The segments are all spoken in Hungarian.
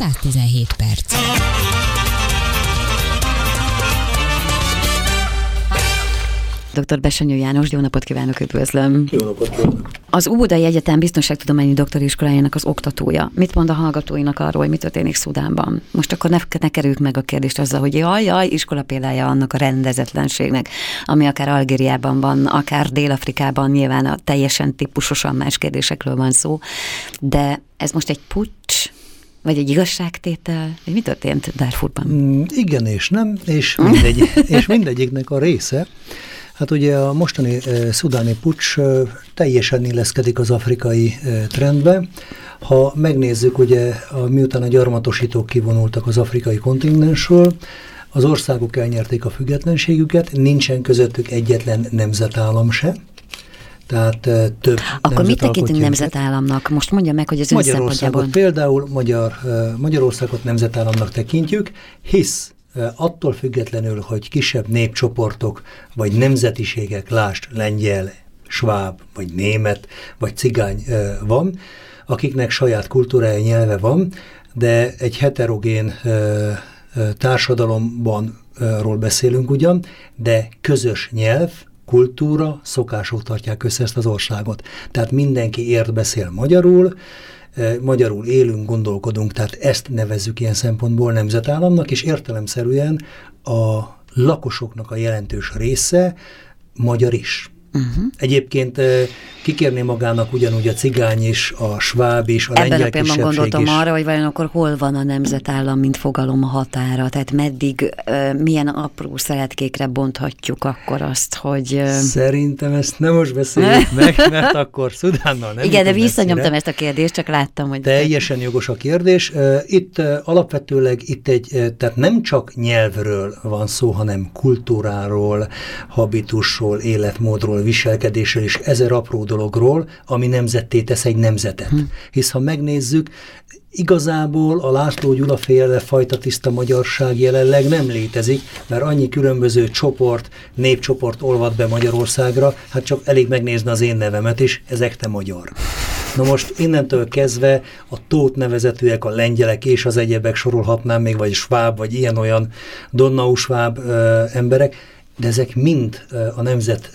117 perc. Dr. Besenyő János, jó napot kívánok, üdvözlöm. Jó napot kívánok. Az Óbudai Egyetem Biztonságtudományi Doktoriskolájának az oktatója. Mit mond a hallgatóinak arról, hogy mi történik Szudánban? Most akkor ne, ne kerüljük meg a kérdést azzal, hogy jaj, jaj, iskola példája annak a rendezetlenségnek, ami akár Algériában van, akár Dél-Afrikában, nyilván a teljesen típusosan más kérdésekről van szó, de ez most egy pucs, vagy egy igazságtétel? Vagy mi történt Darfurban? Mm, igen és nem, és, mindegy, és mindegyiknek a része. Hát ugye a mostani e, szudáni pucs e, teljesen illeszkedik az afrikai e, trendbe. Ha megnézzük, ugye a, miután a gyarmatosítók kivonultak az afrikai kontinensről, az országok elnyerték a függetlenségüket, nincsen közöttük egyetlen nemzetállam se. Tehát több Akkor mit tekintünk nemzetállamnak? Most mondja meg, hogy az Magyarországot például Magyar, Magyarországot nemzetállamnak tekintjük, hisz attól függetlenül, hogy kisebb népcsoportok vagy nemzetiségek, lást lengyel, sváb, vagy német, vagy cigány van, akiknek saját kultúrája, nyelve van, de egy heterogén társadalomban ról beszélünk ugyan, de közös nyelv, kultúra, szokások tartják össze ezt az országot. Tehát mindenki ért beszél magyarul, magyarul élünk, gondolkodunk, tehát ezt nevezzük ilyen szempontból nemzetállamnak, és értelemszerűen a lakosoknak a jelentős része magyar is. Uh-huh. Egyébként kikérni magának ugyanúgy a cigány is, a sváb is, a Ebben lengyel a pillanatban gondoltam is. arra, hogy vajon akkor hol van a nemzetállam, mint fogalom a határa, tehát meddig, milyen apró szeretkékre bonthatjuk akkor azt, hogy... Szerintem ezt nem most beszéljük meg, mert akkor Szudánnal nem Igen, de visszanyomtam ezt a kérdést, csak láttam, hogy... Teljesen jogos a kérdés. Itt alapvetőleg itt egy, tehát nem csak nyelvről van szó, hanem kultúráról, habitusról, életmódról, viselkedésről és ezer apró dologról, ami nemzetté tesz egy nemzetet. Hm. Hisz ha megnézzük, igazából a László Gyula féle fajta tiszta magyarság jelenleg nem létezik, mert annyi különböző csoport, népcsoport olvad be Magyarországra, hát csak elég megnézni az én nevemet is, ezek te magyar. Na most innentől kezdve a tót nevezetűek, a lengyelek és az egyebek sorolhatnám még, vagy sváb, vagy ilyen-olyan donnausváb emberek, de ezek mind a nemzet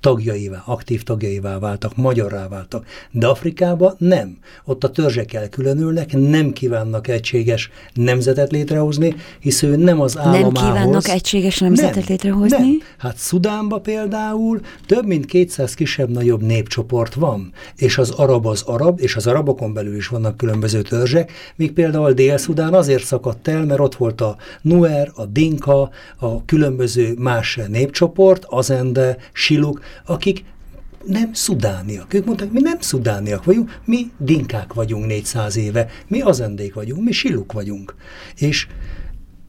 tagjaivá, aktív tagjaivá váltak, magyarrá váltak. De Afrikában nem. Ott a törzsek elkülönülnek, nem kívánnak egységes nemzetet létrehozni, hisz ő nem az államához... Nem kívánnak egységes nemzetet nem, létrehozni? Nem. Hát Szudánban például több mint 200 kisebb-nagyobb népcsoport van, és az arab az arab, és az arabokon belül is vannak különböző törzsek, míg például Dél-Szudán azért szakadt el, mert ott volt a Nuer, a Dinka, a különböző más népcsoport, Azende, Siluk, akik nem szudániak. Ők mondták, mi nem szudániak vagyunk, mi dinkák vagyunk 400 éve, mi azendék vagyunk, mi siluk vagyunk. És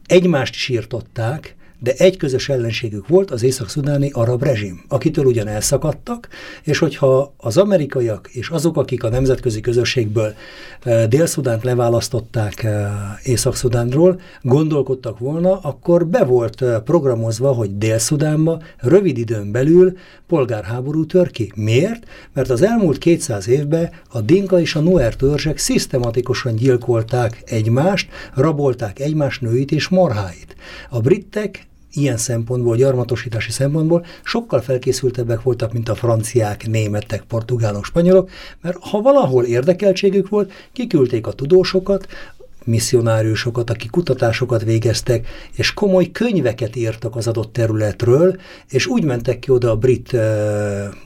egymást sírtották, de egy közös ellenségük volt az észak-szudáni arab rezsim, akitől ugyan elszakadtak, és hogyha az amerikaiak és azok, akik a nemzetközi közösségből e, Dél-Szudánt leválasztották e, Észak-Szudánról, gondolkodtak volna, akkor be volt e, programozva, hogy Dél-Szudánba rövid időn belül polgárháború tör ki. Miért? Mert az elmúlt 200 évben a Dinka és a Nuer törzsek szisztematikusan gyilkolták egymást, rabolták egymás nőit és marháit. A britek ilyen szempontból, gyarmatosítási szempontból sokkal felkészültebbek voltak, mint a franciák, németek, portugálok, spanyolok, mert ha valahol érdekeltségük volt, kiküldték a tudósokat, misszionáriusokat, akik kutatásokat végeztek, és komoly könyveket írtak az adott területről, és úgy mentek ki oda a brit,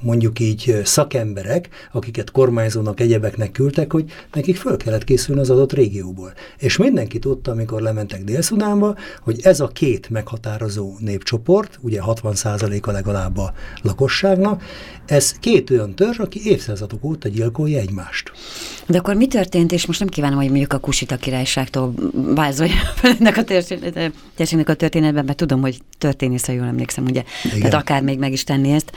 mondjuk így szakemberek, akiket kormányzónak, egyebeknek küldtek, hogy nekik föl kellett készülni az adott régióból. És mindenki tudta, amikor lementek Dél-Szudánba, hogy ez a két meghatározó népcsoport, ugye 60%-a legalább a lakosságnak, ez két olyan törzs, aki évszázadok óta gyilkolja egymást. De akkor mi történt, és most nem kívánom, hogy mondjuk a Kusita királyságtól vázolja ennek a térségnek a történetben, mert tudom, hogy történész, ha jól emlékszem, ugye? Igen. Tehát akár még meg is tenni ezt.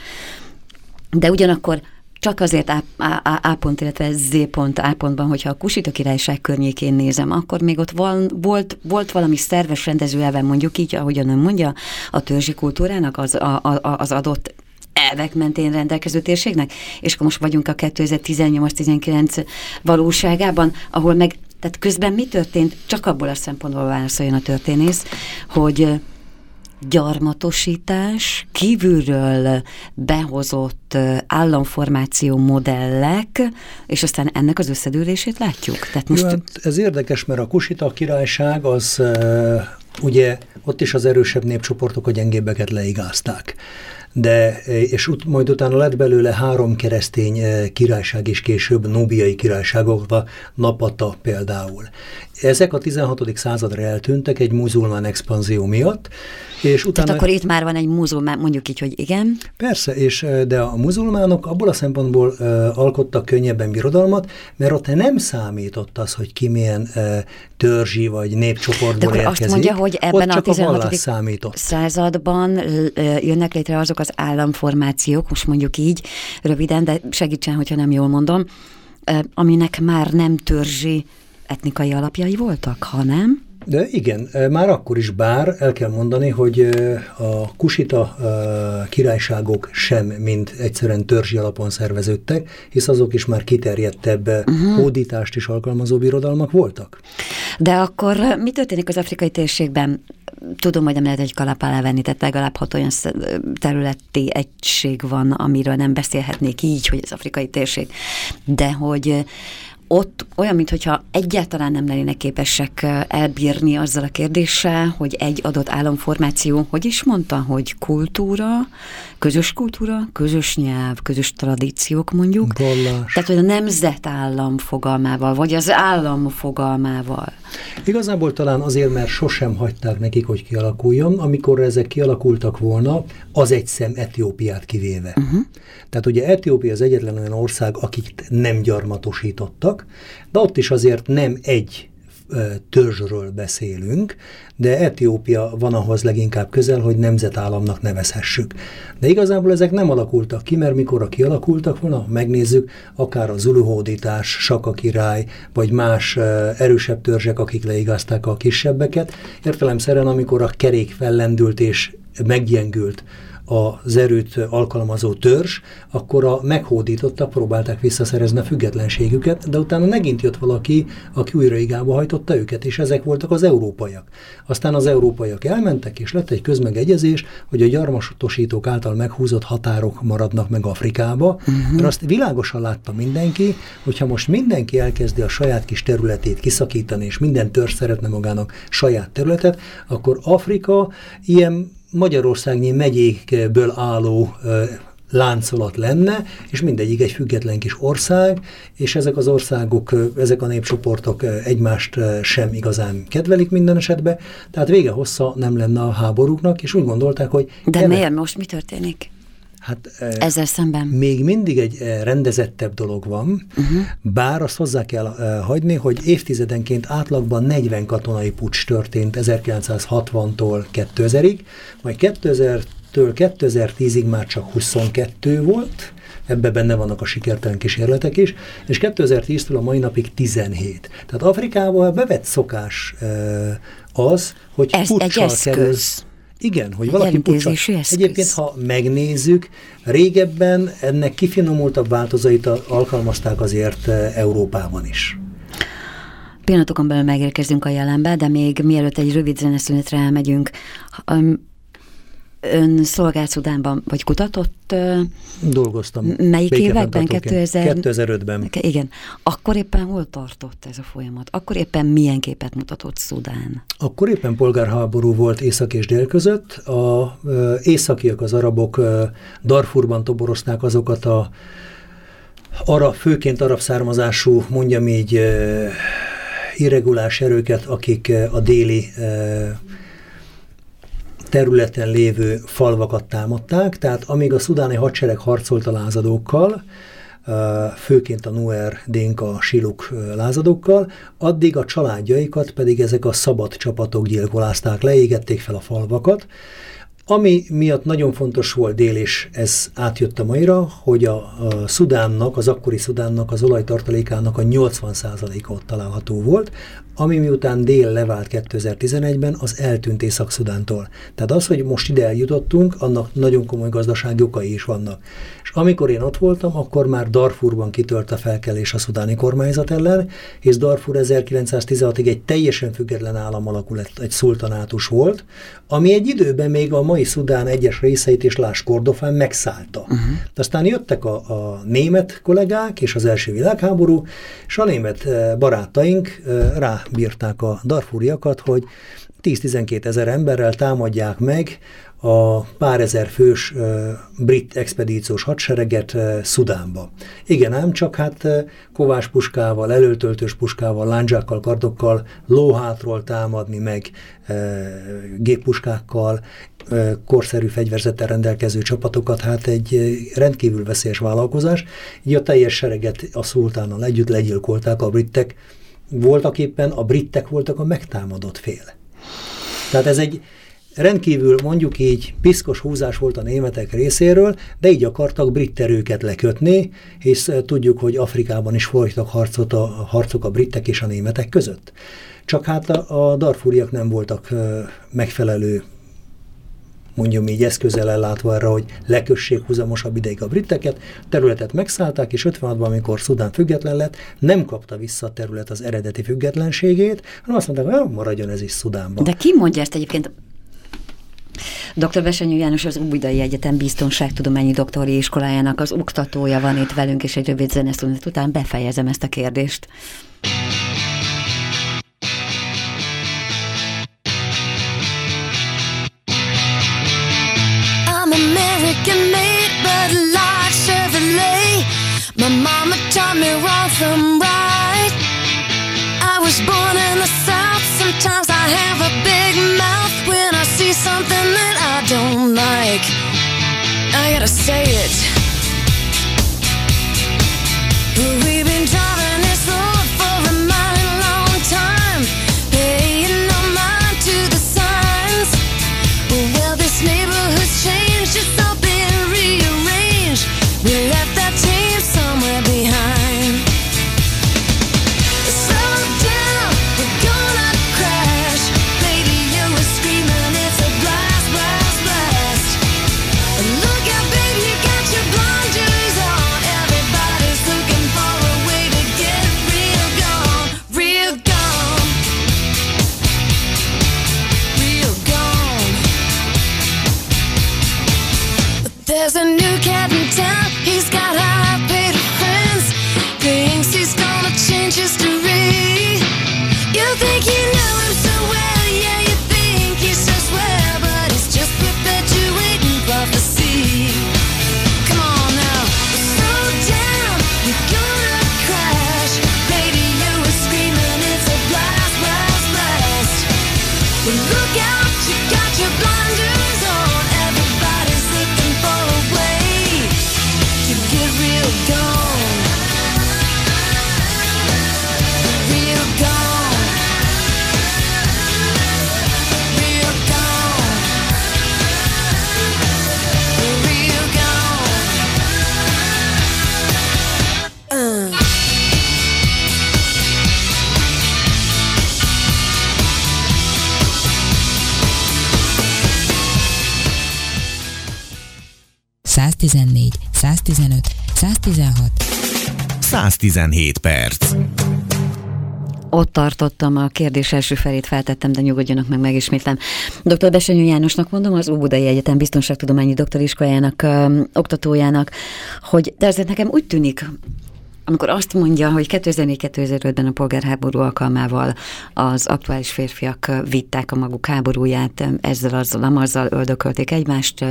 De ugyanakkor csak azért A, A, A pont, illetve Z pont A pontban, hogyha a Kusita királyság környékén nézem, akkor még ott val, volt, volt valami szerves rendezőelven, mondjuk így, ahogyan ön mondja, a törzsi kultúrának az, a, a, az adott elvek mentén rendelkező térségnek, és akkor most vagyunk a 2018-19 valóságában, ahol meg Tehát közben mi történt, csak abból a szempontból válaszoljon a történész, hogy gyarmatosítás, kívülről behozott államformáció modellek, és aztán ennek az összedőlését látjuk. Tehát most... Jó, hát ez érdekes, mert a Kusita királyság az ugye ott is az erősebb népcsoportok a gyengébbeket leigázták de és ut, majd utána lett belőle három keresztény királyság is később, nubiai királyságok, a Napata például. Ezek a 16. századra eltűntek egy muzulmán expanzió miatt, és utána... Tehát akkor itt már van egy muzulmán, mondjuk így, hogy igen? Persze, és de a muzulmánok abból a szempontból uh, alkottak könnyebben birodalmat, mert ott nem számított az, hogy ki milyen uh, törzsi vagy népcsoportból de érkezik. azt mondja, hogy ebben a 16. A században jönnek létre azok az államformációk, most mondjuk így, röviden, de segítsen, hogyha nem jól mondom, aminek már nem törzsi etnikai alapjai voltak, hanem? De igen, már akkor is bár el kell mondani, hogy a kusita királyságok sem mind egyszerűen törzsi alapon szerveződtek, hisz azok is már kiterjedtebb uh-huh. hódítást is alkalmazó birodalmak voltak. De akkor mi történik az afrikai térségben? Tudom, hogy nem lehet egy kalap alá venni, tehát legalább hat olyan területi egység van, amiről nem beszélhetnék így, hogy az afrikai térség. De hogy ott olyan, mintha egyáltalán nem lennének képesek elbírni azzal a kérdéssel, hogy egy adott államformáció, hogy is mondta, hogy kultúra, közös kultúra, közös nyelv, közös tradíciók mondjuk. Vallás. Tehát, hogy a nemzetállam fogalmával, vagy az állam fogalmával. Igazából talán azért, mert sosem hagyták nekik, hogy kialakuljon. Amikor ezek kialakultak volna, az egy szem Etiópiát kivéve. Uh-huh. Tehát ugye Etiópia az egyetlen olyan ország, akit nem gyarmatosítottak, de ott is azért nem egy törzsről beszélünk, de Etiópia van ahhoz leginkább közel, hogy nemzetállamnak nevezhessük. De igazából ezek nem alakultak ki, mert mikor kialakultak volna, megnézzük, akár a zuluhódítás, Saka király, vagy más erősebb törzsek, akik leigázták a kisebbeket, értelemszerűen amikor a kerék fellendült és meggyengült az erőt alkalmazó törzs, akkor a meghódítottak próbálták visszaszerezni a függetlenségüket, de utána megint jött valaki, aki újra igába hajtotta őket, és ezek voltak az európaiak. Aztán az európaiak elmentek, és lett egy közmegegyezés, hogy a gyarmatosítók által meghúzott határok maradnak meg Afrikába, uh-huh. mert azt világosan látta mindenki, hogyha most mindenki elkezdi a saját kis területét kiszakítani, és minden törzs szeretne magának saját területet, akkor Afrika ilyen Magyarországnyi megyékből álló láncolat lenne, és mindegyik egy független kis ország, és ezek az országok, ezek a népcsoportok egymást sem igazán kedvelik minden esetben, tehát vége hossza nem lenne a háborúknak, és úgy gondolták, hogy... De eme... miért? Most mi történik? Hát, Ezzel szemben. Még mindig egy rendezettebb dolog van, uh-huh. bár azt hozzá kell hagyni, hogy évtizedenként átlagban 40 katonai pucs történt 1960-tól 2000-ig, majd 2000-től 2010-ig már csak 22 volt, ebbe benne vannak a sikertelen kísérletek is, és 2010-től a mai napig 17. Tehát Afrikában bevett szokás az, hogy Ez egy eszköz. Kerül, igen, hogy valaki pucsa. Egyébként, ha megnézzük, régebben ennek kifinomultabb változait alkalmazták azért eh, Európában is. Pillanatokon belül megérkezünk a jelenbe, de még mielőtt egy rövid zeneszünetre elmegyünk, Ön szolgált Szudánban, vagy kutatott? Dolgoztam. Melyik években? 2000... 2005-ben. Igen. Akkor éppen hol tartott ez a folyamat? Akkor éppen milyen képet mutatott Szudán? Akkor éppen polgárháború volt észak és dél között. A északiak, az arabok Darfurban toborozták azokat a arab, főként arab származású, mondjam így, irregulás erőket, akik a déli területen lévő falvakat támadták, tehát amíg a szudáni hadsereg harcolt a lázadókkal, főként a Nuer, Dénka, Siluk lázadókkal, addig a családjaikat pedig ezek a szabad csapatok gyilkolázták, leégették fel a falvakat, Ami miatt nagyon fontos volt dél, és ez átjött a maira, hogy a, a Szudánnak, az akkori Szudánnak az olajtartalékának a 80%-a ott található volt, ami miután dél levált 2011-ben, az eltűnt Észak-Szudántól. Tehát az, hogy most ide eljutottunk, annak nagyon komoly gazdasági okai is vannak. És amikor én ott voltam, akkor már Darfurban kitölt a felkelés a szudáni kormányzat ellen, és Darfur 1916-ig egy teljesen független állam alakulat, egy szultanátus volt, ami egy időben még a mai Szudán egyes részeit és Lás Kordofán megszállta. Uh-huh. Aztán jöttek a, a német kollégák és az első világháború, és a német eh, barátaink eh, rábírták a darfúriakat, hogy 10-12 ezer emberrel támadják meg a pár ezer fős uh, brit expedíciós hadsereget uh, Szudánba. Igen, ám csak hát uh, kovás puskával, előtöltős puskával, lándzsákkal, kardokkal, lóhátról támadni meg géppuskákkal, korszerű fegyverzettel rendelkező csapatokat, hát egy rendkívül veszélyes vállalkozás. Így a teljes sereget a szultánnal együtt legyilkolták a britek, voltak éppen a britek voltak a megtámadott fél. Tehát ez egy rendkívül mondjuk így piszkos húzás volt a németek részéről, de így akartak brit erőket lekötni, és tudjuk, hogy Afrikában is folytak harcot a, harcok a britek és a németek között. Csak hát a, a darfúriak nem voltak megfelelő mondjuk így eszközzel ellátva arra, hogy lekössék húzamosabb ideig a briteket, területet megszállták, és 56-ban, amikor Szudán független lett, nem kapta vissza a terület az eredeti függetlenségét, hanem azt mondták, hogy maradjon ez is Szudánban. De ki mondja ezt egyébként? Dr. Besenyő János az Újvidai Egyetem Biztonságtudományi Doktori Iskolájának az oktatója van itt velünk, és egy rövid zeneszünet után befejezem ezt a kérdést. Say it. 116, 117 perc. Ott tartottam, a kérdés első felét feltettem, de nyugodjanak meg, megismétlem. Dr. Besenyő Jánosnak mondom, az Óbudai Egyetem Biztonságtudományi Doktoriskolájának, ö, oktatójának, hogy de ezért nekem úgy tűnik, amikor azt mondja, hogy 2004-2005-ben a polgárháború alkalmával az aktuális férfiak ö, vitták a maguk háborúját, ezzel, azzal, amazzal öldökölték egymást,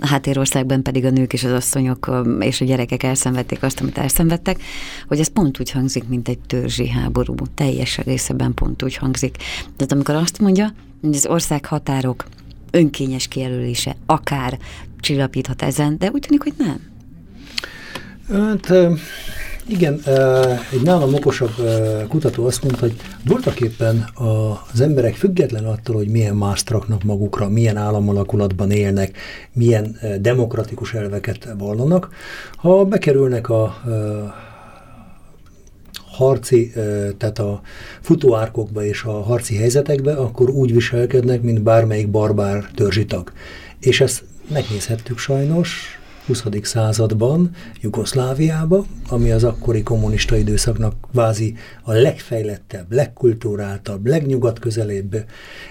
a háttérországban pedig a nők és az asszonyok és a gyerekek elszenvedték azt, amit elszenvedtek, hogy ez pont úgy hangzik, mint egy törzsi háború. Teljes részében pont úgy hangzik. Tehát amikor azt mondja, hogy az ország határok önkényes kijelölése akár csillapíthat ezen, de úgy tűnik, hogy nem. Hát Igen, egy nálam okosabb kutató azt mondta, hogy voltak éppen az emberek független attól, hogy milyen mást raknak magukra, milyen államalakulatban élnek, milyen demokratikus elveket vallanak, ha bekerülnek a harci, tehát a futóárkokba és a harci helyzetekbe, akkor úgy viselkednek, mint bármelyik barbár törzsitag. És ezt megnézhettük sajnos, 20. században Jugoszláviába, ami az akkori kommunista időszaknak vázi a legfejlettebb, legkulturáltabb, legnyugatközelébb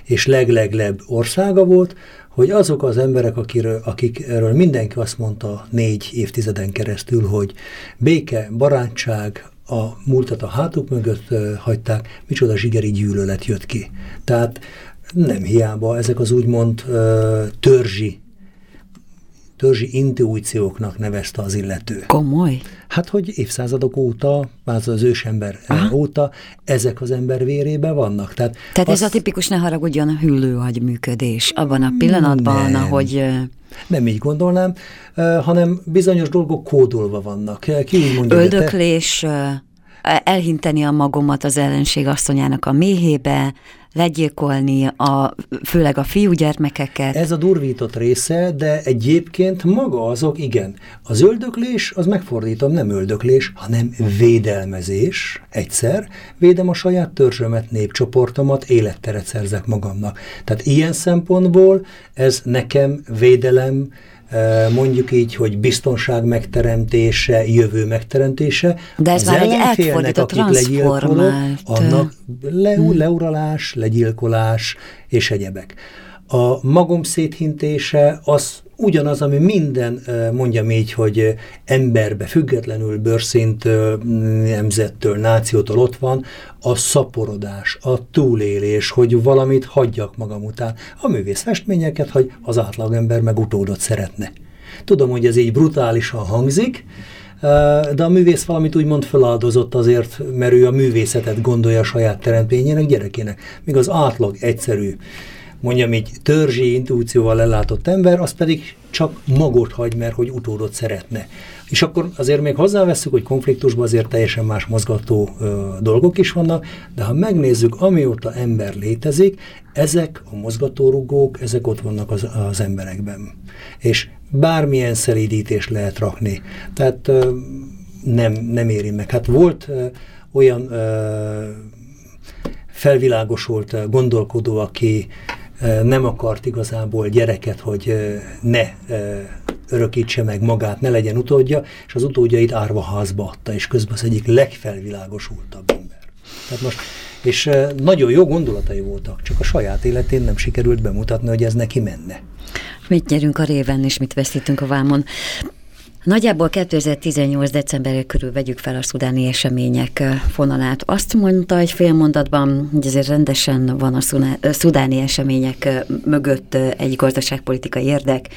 és legleglebb országa volt, hogy azok az emberek, akiről, akik erről mindenki azt mondta négy évtizeden keresztül, hogy béke, barátság, a múltat a hátuk mögött hagyták, micsoda zsigeri gyűlölet jött ki. Tehát nem hiába ezek az úgymond törzsi törzsi intuícióknak nevezte az illető. Komoly? Hát, hogy évszázadok óta, már az ősember Aha. óta ezek az ember vérébe vannak. Tehát, Tehát azt... ez a tipikus ne haragudjon a hüllőagy működés abban a pillanatban, nem. ahogy... Nem így gondolnám, hanem bizonyos dolgok kódolva vannak. Ki úgy mondja, Öldöklés, te... elhinteni a magomat az ellenség asszonyának a méhébe, legyilkolni a, főleg a fiúgyermekeket. Ez a durvított része, de egyébként maga azok, igen. Az öldöklés, az megfordítom, nem öldöklés, hanem védelmezés, egyszer. Védem a saját törzsömet, népcsoportomat, életteret szerzek magamnak. Tehát ilyen szempontból ez nekem védelem, mondjuk így, hogy biztonság megteremtése, jövő megteremtése. De ez az már egy elfordított, transformált. Annak le, leuralás, legyilkolás és egyebek. A magom széthintése az ugyanaz, ami minden, mondjam így, hogy emberbe, függetlenül bőrszintől, nemzettől, nációtól ott van, a szaporodás, a túlélés, hogy valamit hagyjak magam után. A művész festményeket, hogy az átlagember meg utódot szeretne. Tudom, hogy ez így brutálisan hangzik, de a művész valamit úgymond feláldozott azért, mert ő a művészetet gondolja a saját teremtményének, gyerekének. Míg az átlag egyszerű mondjam így törzsi intuícióval ellátott ember, az pedig csak magot hagy, mert hogy utódot szeretne. És akkor azért még hozzáveszünk, hogy konfliktusban azért teljesen más mozgató ö, dolgok is vannak, de ha megnézzük, amióta ember létezik, ezek a mozgatórugók, ezek ott vannak az, az emberekben. És bármilyen szelídítést lehet rakni. Tehát ö, nem, nem éri meg. Hát volt ö, olyan ö, felvilágosult gondolkodó, aki nem akart igazából gyereket, hogy ne örökítse meg magát, ne legyen utódja, és az utódjait árvaházba adta, és közben az egyik legfelvilágosultabb ember. Tehát most, és nagyon jó gondolatai voltak, csak a saját életén nem sikerült bemutatni, hogy ez neki menne. Mit nyerünk a réven, és mit veszítünk a vámon? Nagyjából 2018. decemberre körül vegyük fel a szudáni események fonalát. Azt mondta egy fél mondatban, hogy azért rendesen van a szudáni események mögött egy gazdaságpolitikai érdek,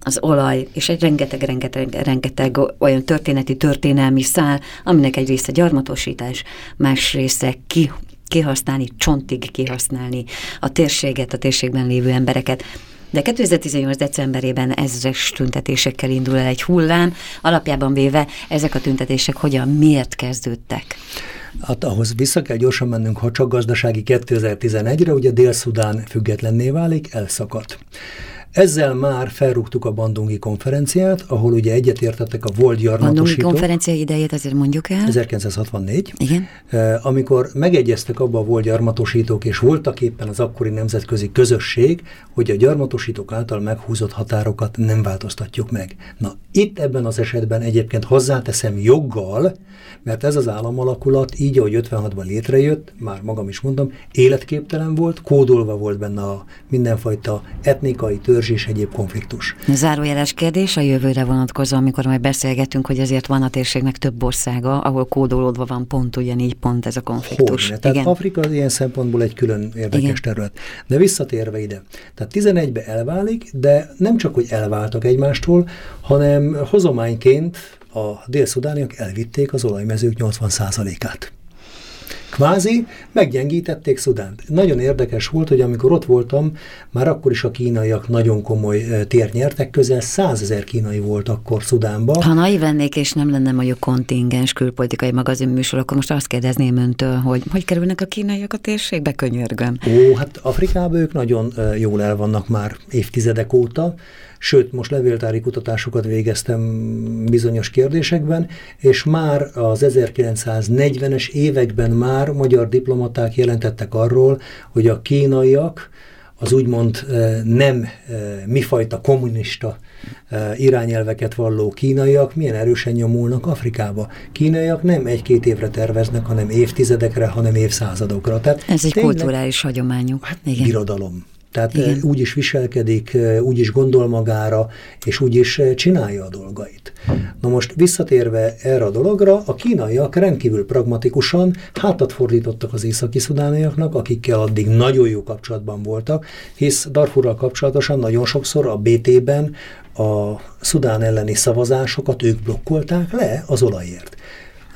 az olaj, és egy rengeteg-rengeteg rengeteg olyan történeti, történelmi szál, aminek egy része gyarmatosítás, más része ki, kihasználni, csontig kihasználni a térséget, a térségben lévő embereket. De 2018. decemberében ezres tüntetésekkel indul el egy hullám. Alapjában véve ezek a tüntetések hogyan, miért kezdődtek? Hát ahhoz vissza kell gyorsan mennünk, ha csak gazdasági 2011-re, ugye Dél-Szudán függetlenné válik, elszakadt. Ezzel már felrúgtuk a Bandungi konferenciát, ahol ugye egyetértettek a volt gyarmatosító. Bandungi konferencia idejét azért mondjuk el. 1964. Igen. Amikor megegyeztek abba a volt gyarmatosítók, és voltak éppen az akkori nemzetközi közösség, hogy a gyarmatosítók által meghúzott határokat nem változtatjuk meg. Na, itt ebben az esetben egyébként hozzáteszem joggal, mert ez az államalakulat így, ahogy 56-ban létrejött, már magam is mondom, életképtelen volt, kódolva volt benne a mindenfajta etnikai, törzs és egyéb konfliktus. Zárójeles kérdés a jövőre vonatkozó, amikor majd beszélgetünk, hogy azért van a térségnek több országa, ahol kódolódva van pont ugyanígy pont ez a konfliktus. Hogyne. Tehát Igen. Afrika ilyen szempontból egy külön érdekes Igen. terület. De visszatérve ide, tehát 11-be elválik, de nem csak, hogy elváltak egymástól, hanem hozományként a dél-szudániak elvitték az olajmezők 80%-át. Kvázi meggyengítették Szudánt. Nagyon érdekes volt, hogy amikor ott voltam, már akkor is a kínaiak nagyon komoly tért nyertek, közel százezer kínai volt akkor Szudánban. Ha naiv lennék, és nem lenne mondjuk kontingens külpolitikai magazinműsor, akkor most azt kérdezném öntől, hogy hogy kerülnek a kínaiak a térségbe, könyörgöm. Ó, hát Afrikában ők nagyon jól el vannak már évtizedek óta, sőt, most levéltári kutatásokat végeztem bizonyos kérdésekben, és már az 1940-es években már magyar diplomaták jelentettek arról, hogy a kínaiak az úgymond nem mifajta kommunista irányelveket valló kínaiak milyen erősen nyomulnak Afrikába. Kínaiak nem egy-két évre terveznek, hanem évtizedekre, hanem évszázadokra. Tehát Ez egy tényleg, kulturális hagyományuk. Hát, Igen. Birodalom. Tehát Igen. úgy is viselkedik, úgy is gondol magára, és úgy is csinálja a dolgait. Na most visszatérve erre a dologra, a kínaiak rendkívül pragmatikusan hátat fordítottak az északi szudániaknak, akikkel addig nagyon jó kapcsolatban voltak, hisz Darfurral kapcsolatosan nagyon sokszor a BT-ben a Szudán elleni szavazásokat ők blokkolták le az olajért.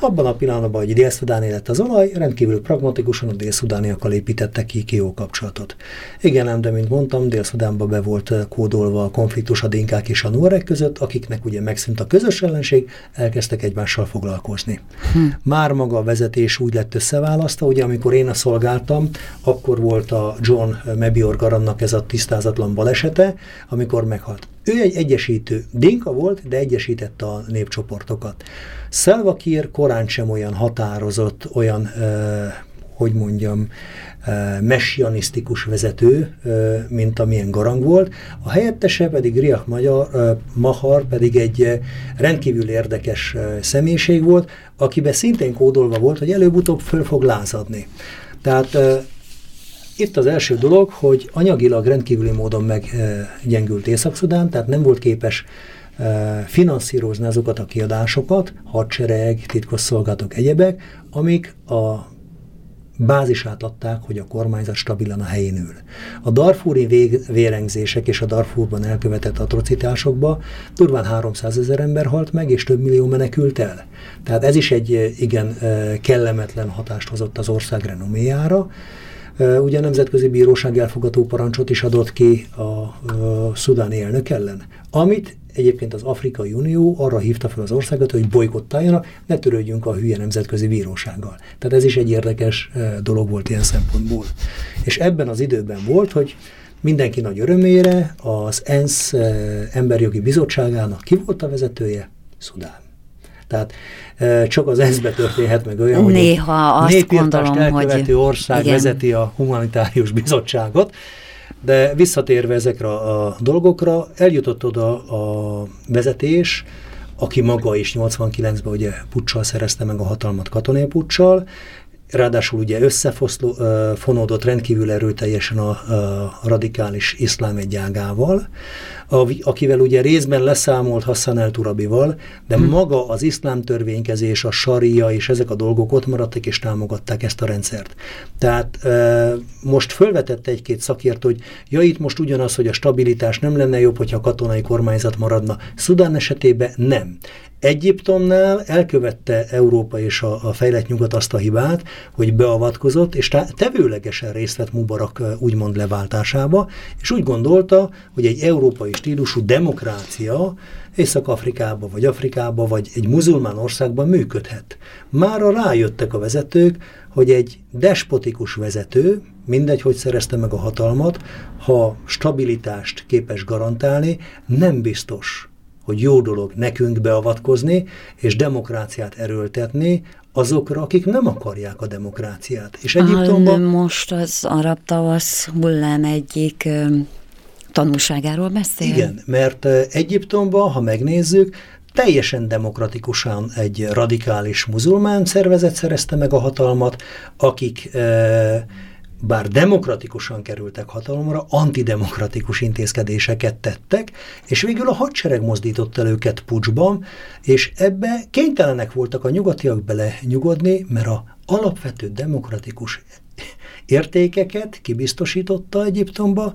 Abban a pillanatban, hogy dél-szudáni lett az olaj, rendkívül pragmatikusan a dél-szudániakkal építettek ki jó kapcsolatot. Igen, ám, de mint mondtam, Dél-Szudánba be volt eh, kódolva a konfliktus a dinkák és a nuorek között, akiknek ugye megszűnt a közös ellenség, elkezdtek egymással foglalkozni. Hm. Már maga a vezetés úgy lett összeválasztva, ugye amikor én a szolgáltam, akkor volt a John Mebior Garannak ez a tisztázatlan balesete, amikor meghalt. Ő egy egyesítő. Dinka volt, de egyesítette a népcsoportokat. Szelvakír korán sem olyan határozott, olyan, eh, hogy mondjam, eh, messianisztikus vezető, eh, mint amilyen Garang volt. A helyettese pedig Riach Magyar, eh, Mahar pedig egy rendkívül érdekes eh, személyiség volt, akiben szintén kódolva volt, hogy előbb-utóbb föl fog lázadni. Tehát eh, itt az első dolog, hogy anyagilag rendkívüli módon meggyengült Észak-Szudán, tehát nem volt képes eh, finanszírozni azokat a kiadásokat, hadsereg, titkosszolgálatok, egyebek, amik a bázisát adták, hogy a kormányzat stabilan a helyén ül. A darfúri vérengzések és a Darfurban elkövetett atrocitásokba durván 300 ezer ember halt meg, és több millió menekült el. Tehát ez is egy eh, igen eh, kellemetlen hatást hozott az ország renoméjára, Ugye a Nemzetközi Bíróság elfogató parancsot is adott ki a, a szudáni elnök ellen, amit egyébként az Afrikai Unió arra hívta fel az országot, hogy bolykottáljanak, ne törődjünk a hülye nemzetközi bírósággal. Tehát ez is egy érdekes dolog volt ilyen szempontból. És ebben az időben volt, hogy mindenki nagy örömére az ENSZ emberjogi bizottságának ki volt a vezetője? Szudán. Tehát csak az ENSZ-be történhet meg olyan, Néha hogy azt gondolom, elkövető hogy ország igen. vezeti a humanitárius bizottságot, de visszatérve ezekre a dolgokra, eljutott oda a vezetés, aki maga is 89-ben ugye puccsal szerezte meg a hatalmat katonai puccsal, ráadásul ugye összefonódott rendkívül erőteljesen a, a radikális iszlám egy ágával, akivel ugye részben leszámolt Hassan el Turabival, de hmm. maga az iszlám törvénykezés, a saria és ezek a dolgok ott maradtak és támogatták ezt a rendszert. Tehát e, most fölvetette egy-két szakért, hogy ja, itt most ugyanaz, hogy a stabilitás nem lenne jobb, hogyha a katonai kormányzat maradna. Szudán esetében nem. Egyiptomnál elkövette Európa és a, a fejlett nyugat azt a hibát, hogy beavatkozott, és tevőlegesen részt vett Mubarak úgymond leváltásába, és úgy gondolta, hogy egy európai stílusú demokrácia Észak-Afrikába, vagy Afrikába, vagy egy muzulmán országban működhet. Mára rájöttek a vezetők, hogy egy despotikus vezető, mindegy, hogy szerezte meg a hatalmat, ha stabilitást képes garantálni, nem biztos, hogy jó dolog nekünk beavatkozni, és demokráciát erőltetni azokra, akik nem akarják a demokráciát. És Egyiptomban... Most az arab tavasz hullám egyik tanulságáról beszél? Igen, mert Egyiptomban, ha megnézzük, teljesen demokratikusan egy radikális muzulmán szervezet szerezte meg a hatalmat, akik bár demokratikusan kerültek hatalomra, antidemokratikus intézkedéseket tettek, és végül a hadsereg mozdította el őket pucsban, és ebbe kénytelenek voltak a nyugatiak bele nyugodni, mert a alapvető demokratikus értékeket kibiztosította Egyiptomba,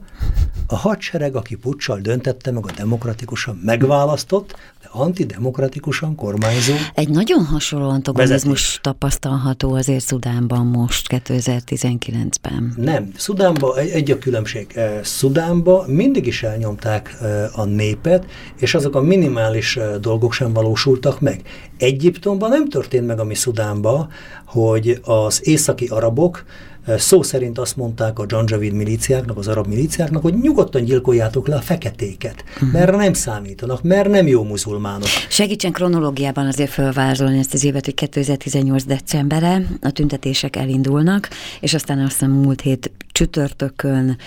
a hadsereg, aki puccsal döntette meg a demokratikusan megválasztott, de antidemokratikusan kormányzó. Egy nagyon hasonló antagonizmus tapasztalható azért Szudánban most, 2019-ben. Nem, Szudánban egy, egy a különbség. Eh, Szudánban mindig is elnyomták eh, a népet, és azok a minimális eh, dolgok sem valósultak meg. Egyiptomban nem történt meg, ami Szudánban, hogy az északi arabok Szó szerint azt mondták a Janjavid milíciáknak, az arab milíciáknak, hogy nyugodtan gyilkoljátok le a feketéket, uh-huh. mert nem számítanak, mert nem jó muzulmánok. Segítsen kronológiában azért felvázolni ezt az évet, hogy 2018 decemberre a tüntetések elindulnak, és aztán azt hiszem múlt hét csütörtökön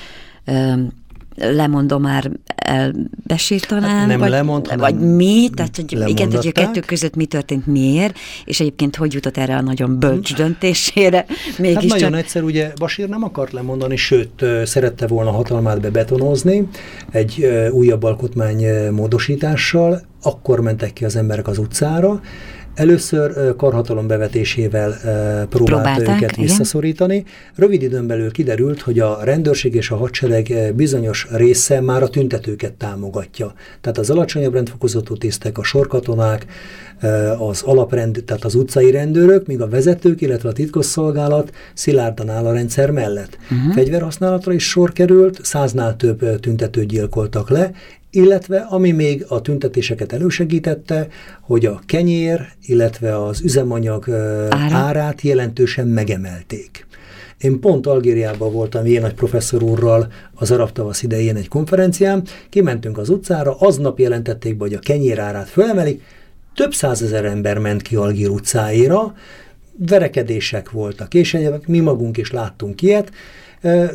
lemondom már elbesírtanám, hát nem vagy, lemond, vagy mi, tehát hogy igen, hogy a kettő között mi történt, miért, és egyébként hogy jutott erre a nagyon bölcs döntésére. Mégis hát nagyon csak... egyszer, ugye Basír nem akart lemondani, sőt, szerette volna hatalmát bebetonozni egy újabb alkotmány módosítással, akkor mentek ki az emberek az utcára, Először karhatalom bevetésével próbálta Próbálták, őket igen. visszaszorítani. Rövid időn belül kiderült, hogy a rendőrség és a hadsereg bizonyos része már a tüntetőket támogatja. Tehát az alacsonyabb rendfokozatú tisztek, a sorkatonák, az alaprend, tehát az utcai rendőrök, míg a vezetők, illetve a titkosszolgálat szilárdan áll a rendszer mellett. Uh-huh. Fegyverhasználatra is sor került, száznál több tüntetőt gyilkoltak le, illetve ami még a tüntetéseket elősegítette, hogy a kenyér, illetve az üzemanyag Ára? árát jelentősen megemelték. Én pont Algériában voltam ilyen nagy professzor úrral az arab tavasz idején egy konferencián, kimentünk az utcára, aznap jelentették be, hogy a kenyér árát fölemelik, több százezer ember ment ki Algír utcáira, verekedések voltak, és mi magunk is láttunk ilyet,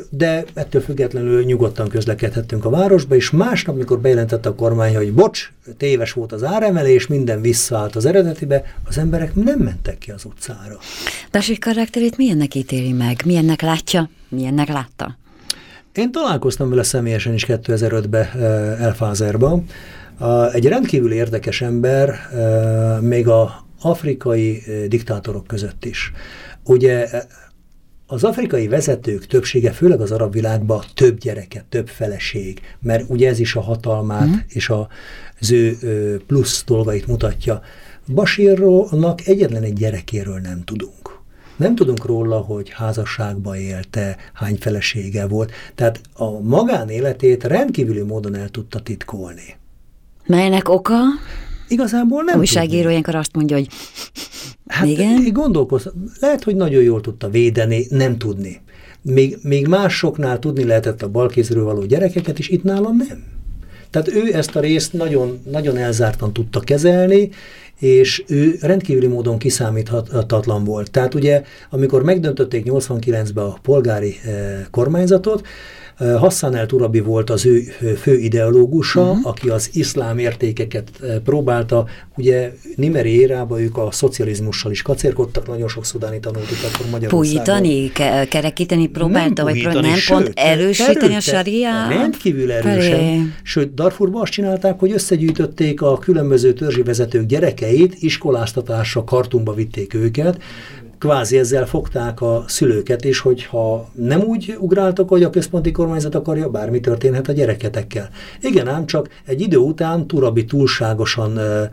de ettől függetlenül nyugodtan közlekedhettünk a városba, és másnap, mikor bejelentette a kormány, hogy bocs, téves volt az áremelés, minden visszaállt az eredetibe, az emberek nem mentek ki az utcára. Basik karakterét milyennek ítéli meg? Milyennek látja? Milyennek látta? Én találkoztam vele személyesen is 2005-ben Elfázerban. Egy rendkívül érdekes ember, még a afrikai diktátorok között is. Ugye az afrikai vezetők többsége, főleg az arab világban több gyereket, több feleség, mert ugye ez is a hatalmát mm. és a, az ő plusz dolgait mutatja. Basírnak egyetlen egy gyerekéről nem tudunk. Nem tudunk róla, hogy házasságba élte, hány felesége volt. Tehát a magánéletét rendkívüli módon el tudta titkolni. Melynek oka? Igazából nem A újságíró ilyenkor azt mondja, hogy Hát Igen? gondolkoztam, lehet, hogy nagyon jól tudta védeni, nem tudni. Még, még másoknál tudni lehetett a balkézről való gyerekeket, és itt nálam nem. Tehát ő ezt a részt nagyon, nagyon elzártan tudta kezelni, és ő rendkívüli módon kiszámíthatatlan volt. Tehát ugye, amikor megdöntötték 89-ben a polgári eh, kormányzatot, Hassan el Turabi volt az ő fő ideológusa, uh-huh. aki az iszlám értékeket próbálta, ugye Nimeri érában ők a szocializmussal is kacérkodtak, nagyon sok szudáni tanultuk akkor Magyarországon. Pújítani, ke- kerekíteni próbálta, nem vagy pújítani, nem sőt, pont erősíteni a sariát? Rendkívül erősen. Felé. Sőt, Darfurban azt csinálták, hogy összegyűjtötték a különböző törzsi vezetők gyerekeit, iskoláztatásra Kartumba vitték őket, kvázi ezzel fogták a szülőket is, hogyha nem úgy ugráltak, hogy a központi kormányzat akarja, bármi történhet a gyereketekkel. Igen, ám csak egy idő után Turabi túlságosan ö,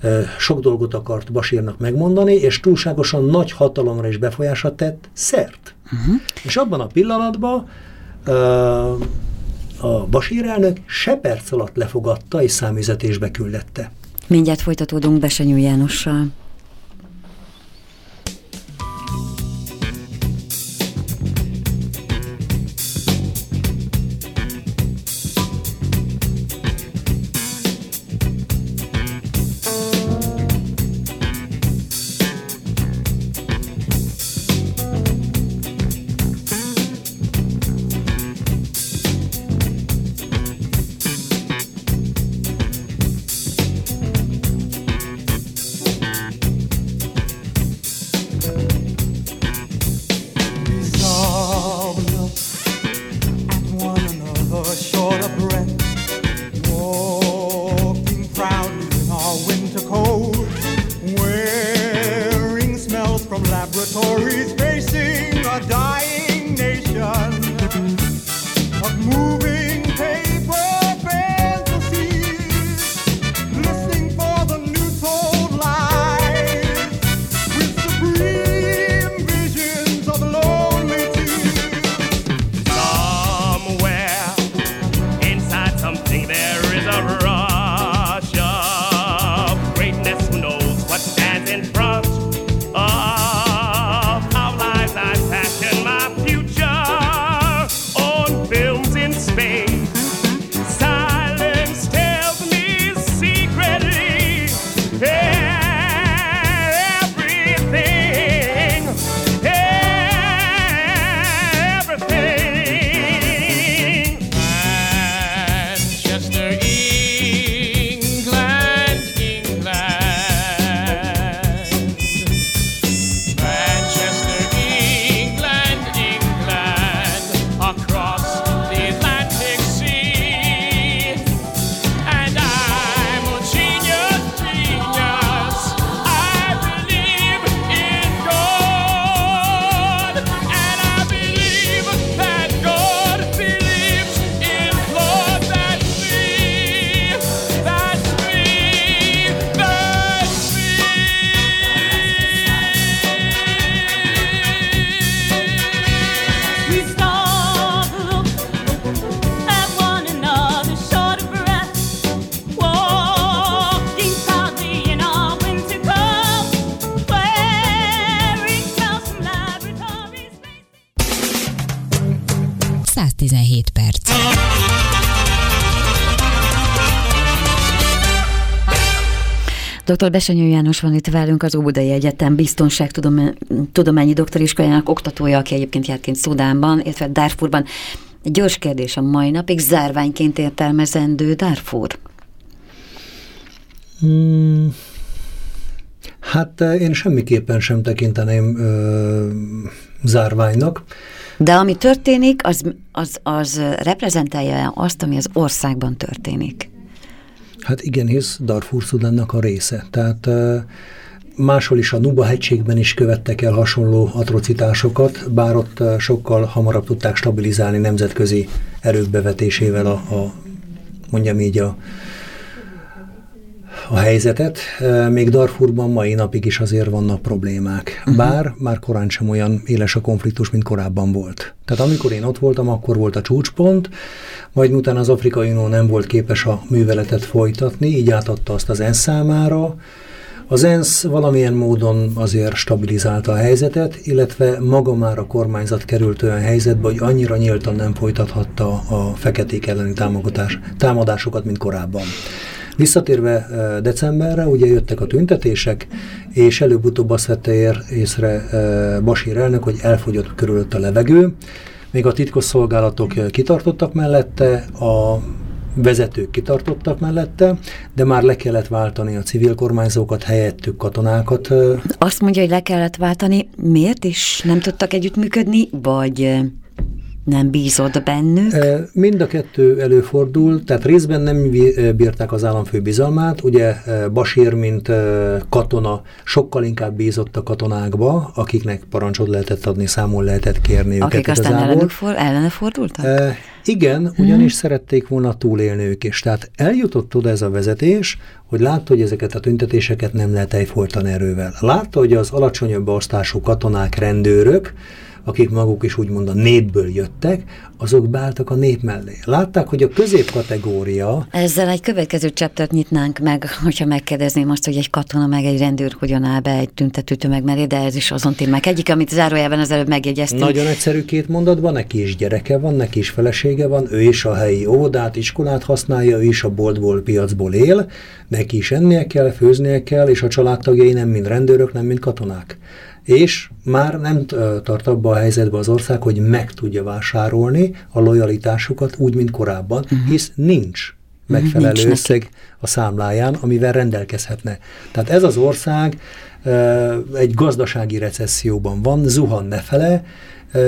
ö, sok dolgot akart Basírnak megmondani, és túlságosan nagy hatalomra és befolyásra tett szert. Uh-huh. És abban a pillanatban ö, a Basír elnök se perc alatt lefogadta és számüzetésbe küldette. Mindjárt folytatódunk Besenyő Jánossal. Dr. Besenyő János van itt velünk, az Óbudai Egyetem Biztonságtudományi Doktoriskolájának oktatója, aki egyébként járként Szudánban, illetve Darfurban. Egy gyors kérdés a mai napig, zárványként értelmezendő Darfur? Hmm, hát eh, én semmiképpen sem tekinteném ö, zárványnak. De ami történik, az, az, az reprezentálja azt, ami az országban történik. Hát igen, hisz Darfur Szudánnak a része. Tehát máshol is a Nuba hegységben is követtek el hasonló atrocitásokat, bár ott sokkal hamarabb tudták stabilizálni nemzetközi erők bevetésével a, a mondjam így a, a helyzetet. Még Darfurban mai napig is azért vannak problémák. Uh-huh. Bár már korán sem olyan éles a konfliktus, mint korábban volt. Tehát amikor én ott voltam, akkor volt a csúcspont, majd utána az Afrikai Unió nem volt képes a műveletet folytatni, így átadta azt az ENSZ számára. Az ENSZ valamilyen módon azért stabilizálta a helyzetet, illetve maga már a kormányzat került olyan helyzetbe, hogy annyira nyíltan nem folytathatta a feketék elleni támogatás, támadásokat, mint korábban. Visszatérve decemberre, ugye jöttek a tüntetések, és előbb-utóbb azt vette ér, észre Basír elnök, hogy elfogyott körülött a levegő, még a titkosszolgálatok kitartottak mellette, a vezetők kitartottak mellette, de már le kellett váltani a civil kormányzókat, helyettük katonákat. Azt mondja, hogy le kellett váltani. Miért is nem tudtak együttműködni, vagy nem bízott bennük? Mind a kettő előfordul, tehát részben nem bírták az államfő bizalmát, ugye Basír, mint katona, sokkal inkább bízott a katonákba, akiknek parancsot lehetett adni, számon lehetett kérni Akik őket aztán ellenük for, ellene fordultak? E, igen, ugyanis hmm. szerették volna túlélni ők is. Tehát eljutott oda ez a vezetés, hogy látta, hogy ezeket a tüntetéseket nem lehet egyfolytani erővel. Látta, hogy az alacsonyabb osztású katonák, rendőrök, akik maguk is úgymond a népből jöttek, azok beálltak a nép mellé. Látták, hogy a középkategória... Ezzel egy következő chaptert nyitnánk meg, hogyha megkérdezném azt, hogy egy katona meg egy rendőr hogyan áll be egy tüntető tömeg mellé, de ez is azon témák egyik, amit zárójában az előbb megjegyeztünk. Nagyon egyszerű két mondatban, neki is gyereke van, neki is felesége van, ő is a helyi óvodát, iskolát használja, ő is a boltból, piacból él, neki is ennie kell, főznie kell, és a családtagjai nem mind rendőrök, nem mind katonák és már nem tart abba a helyzetbe az ország, hogy meg tudja vásárolni a lojalitásukat úgy, mint korábban, uh-huh. hisz nincs megfelelő nincs összeg neki. a számláján, amivel rendelkezhetne. Tehát ez az ország egy gazdasági recesszióban van, zuhan nefele,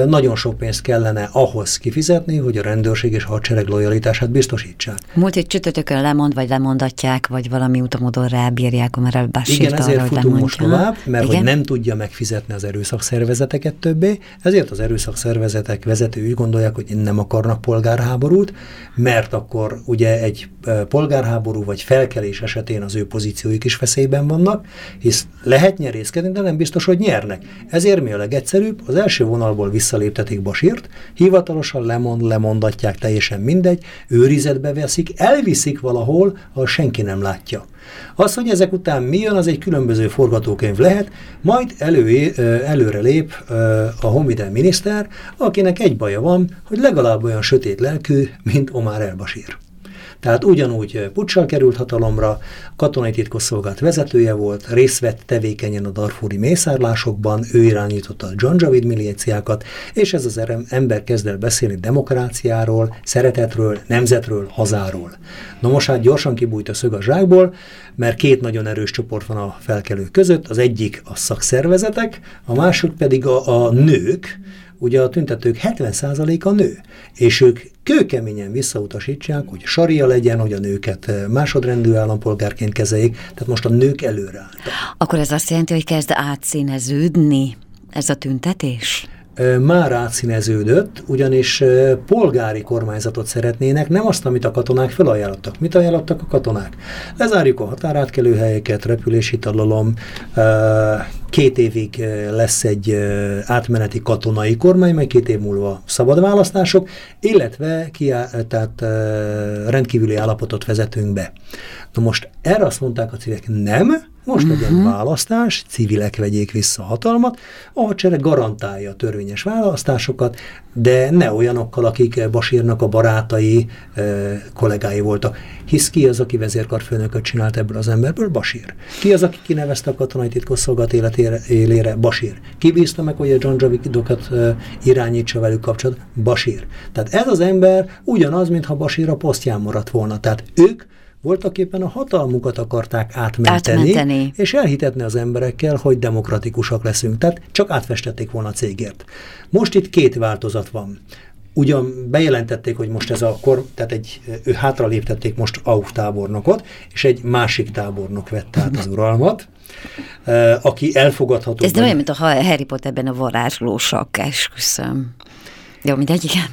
nagyon sok pénzt kellene ahhoz kifizetni, hogy a rendőrség és a hadsereg lojalitását biztosítsák. Múlt egy csütörtökön lemond, vagy lemondatják, vagy valami utamodon rábírják, mert elbásírta Igen, ezért arra, futunk most tovább, mert Igen? hogy nem tudja megfizetni az erőszakszervezeteket többé, ezért az erőszakszervezetek vezetői úgy gondolják, hogy nem akarnak polgárháborút, mert akkor ugye egy polgárháború vagy felkelés esetén az ő pozícióik is veszélyben vannak, hisz lehet nyerészkedni, de nem biztos, hogy nyernek. Ezért mi a legegyszerűbb? Az első vonalból visszaléptetik Basírt, hivatalosan lemond, lemondatják, teljesen mindegy, őrizetbe veszik, elviszik valahol, ahol senki nem látja. Az, hogy ezek után mi jön, az egy különböző forgatókönyv lehet, majd elő, előre lép a Honvédelmi miniszter, akinek egy baja van, hogy legalább olyan sötét lelkű, mint Omar el-Bashir. Tehát ugyanúgy puccsal került hatalomra, katonai titkosszolgált vezetője volt, részt vett tevékenyen a darfúri mészárlásokban, ő irányította a John Javid milíciákat, és ez az ember kezd el beszélni demokráciáról, szeretetről, nemzetről, hazáról. Na most hát gyorsan kibújt a szög a zsákból, mert két nagyon erős csoport van a felkelők között, az egyik a szakszervezetek, a másik pedig a, a nők, ugye a tüntetők 70%-a nő, és ők kőkeményen visszautasítsák, hogy saria legyen, hogy a nőket eh, másodrendű állampolgárként kezeljék, tehát most a nők előre álltak. Akkor ez azt jelenti, hogy kezd átszíneződni ez a tüntetés? Már átszíneződött, ugyanis polgári kormányzatot szeretnének, nem azt, amit a katonák felajánlottak. Mit ajánlottak a katonák? Lezárjuk a határátkelőhelyeket, repülési talalom, két évig lesz egy átmeneti katonai kormány, majd két év múlva szabad választások, illetve kiá, tehát rendkívüli állapotot vezetünk be. Na most erre azt mondták a civek, nem, Most uh-huh. legyen választás, civilek vegyék vissza a hatalmat, a hadsereg garantálja a törvényes választásokat, de ne olyanokkal, akik Basírnak a barátai, kollégái voltak. Hisz ki az, aki vezérkarfőnököt csinált ebből az emberből? Basír. Ki az, aki kinevezte a katonai titkosszolgálat életére, élére? Basír. Ki bízta meg, hogy a John Javidokat irányítsa velük kapcsolat? Basír. Tehát ez az ember ugyanaz, mintha Basír a posztján maradt volna. Tehát ők voltak éppen a hatalmukat akarták átmenteni, átmenteni, és elhitetni az emberekkel, hogy demokratikusak leszünk. Tehát csak átfestették volna a cégért. Most itt két változat van. Ugyan bejelentették, hogy most ez a kor, tehát egy, ő hátra léptették most AUF tábornokot, és egy másik tábornok vette át az uralmat, aki elfogadható. Ez nem olyan, mint a Harry Potterben a varázslósak, esküszöm. Jó, mindegy, igen.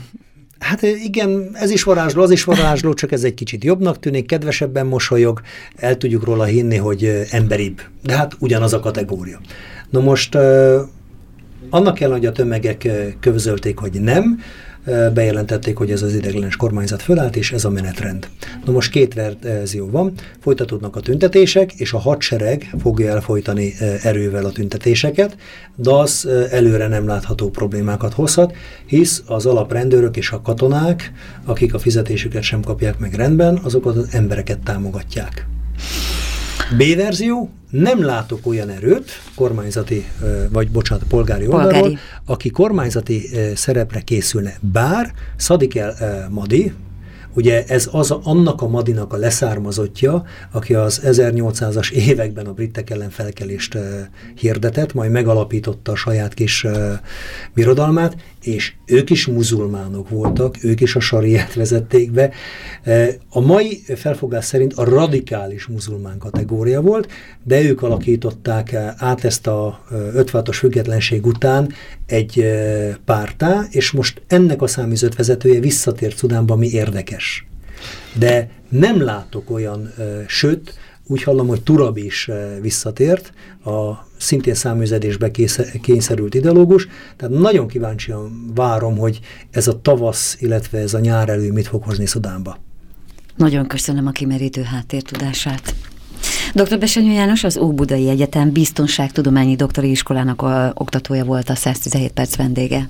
Hát igen, ez is varázsló, az is varázsló, csak ez egy kicsit jobbnak tűnik, kedvesebben mosolyog, el tudjuk róla hinni, hogy emberibb. De hát ugyanaz a kategória. Na most annak ellen, hogy a tömegek kövözölték, hogy nem, bejelentették, hogy ez az ideglenes kormányzat fölállt, és ez a menetrend. Na most két verzió van, folytatódnak a tüntetések, és a hadsereg fogja elfolytani erővel a tüntetéseket, de az előre nem látható problémákat hozhat, hisz az alaprendőrök és a katonák, akik a fizetésüket sem kapják meg rendben, azokat az embereket támogatják. B verzió, nem látok olyan erőt, kormányzati, vagy bocsánat, polgári, polgári. oldalról, aki kormányzati szerepre készülne. Bár Szadik el Madi, Ugye ez az a, annak a Madinak a leszármazottja, aki az 1800-as években a britek ellen felkelést uh, hirdetett, majd megalapította a saját kis uh, birodalmát, és ők is muzulmánok voltak, ők is a sariát vezették be. Uh, a mai felfogás szerint a radikális muzulmán kategória volt, de ők alakították uh, át ezt a uh, 56-os függetlenség után egy pártá, és most ennek a száműzött vezetője visszatért Szudánba, mi érdekes érdekes. De nem látok olyan, sőt, úgy hallom, hogy Turab is visszatért, a szintén száműzedésbe kényszerült ideológus, tehát nagyon kíváncsian várom, hogy ez a tavasz, illetve ez a nyár elő mit fog hozni Szudánba. Nagyon köszönöm a kimerítő háttértudását. Dr. Besenyő János az Óbudai Egyetem Biztonságtudományi Doktori Iskolának a oktatója volt a 117 perc vendége.